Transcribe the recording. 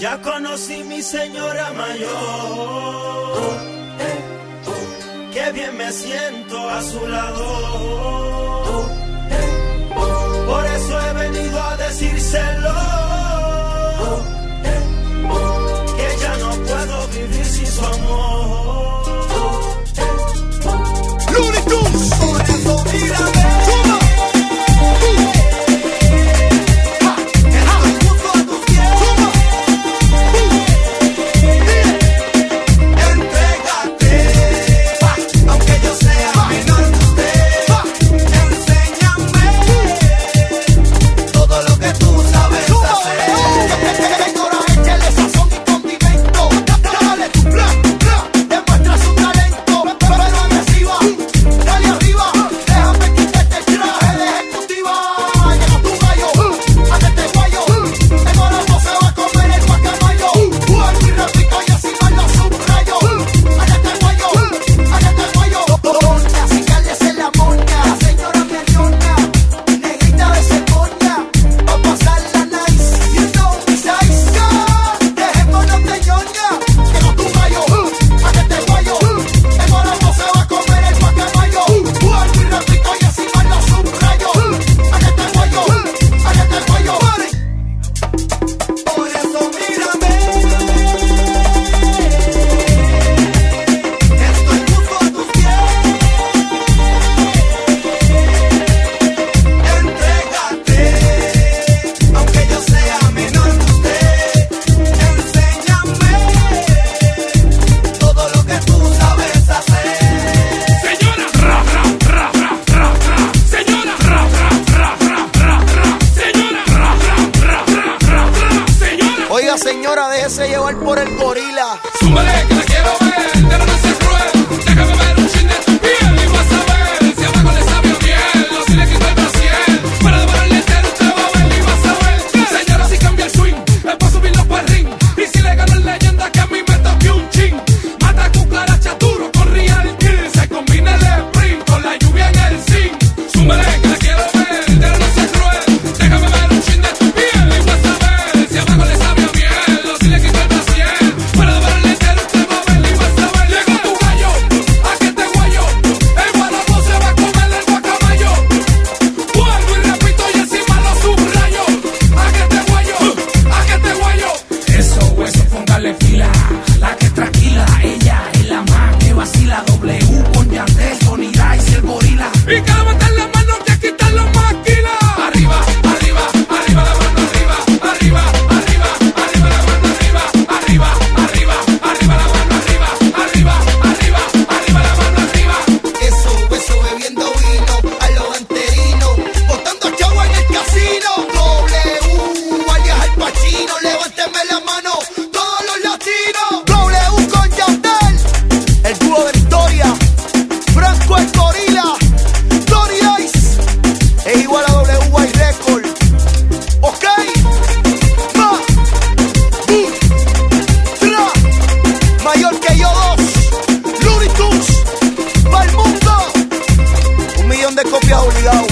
Ya conocí mi señora mayor. Qué bien me siento a su lado. Por eso he venido a decírselo. Que ya no puedo vivir sin su amor. Looney Tunes. señora, déjese llevar por el gorila. 漂亮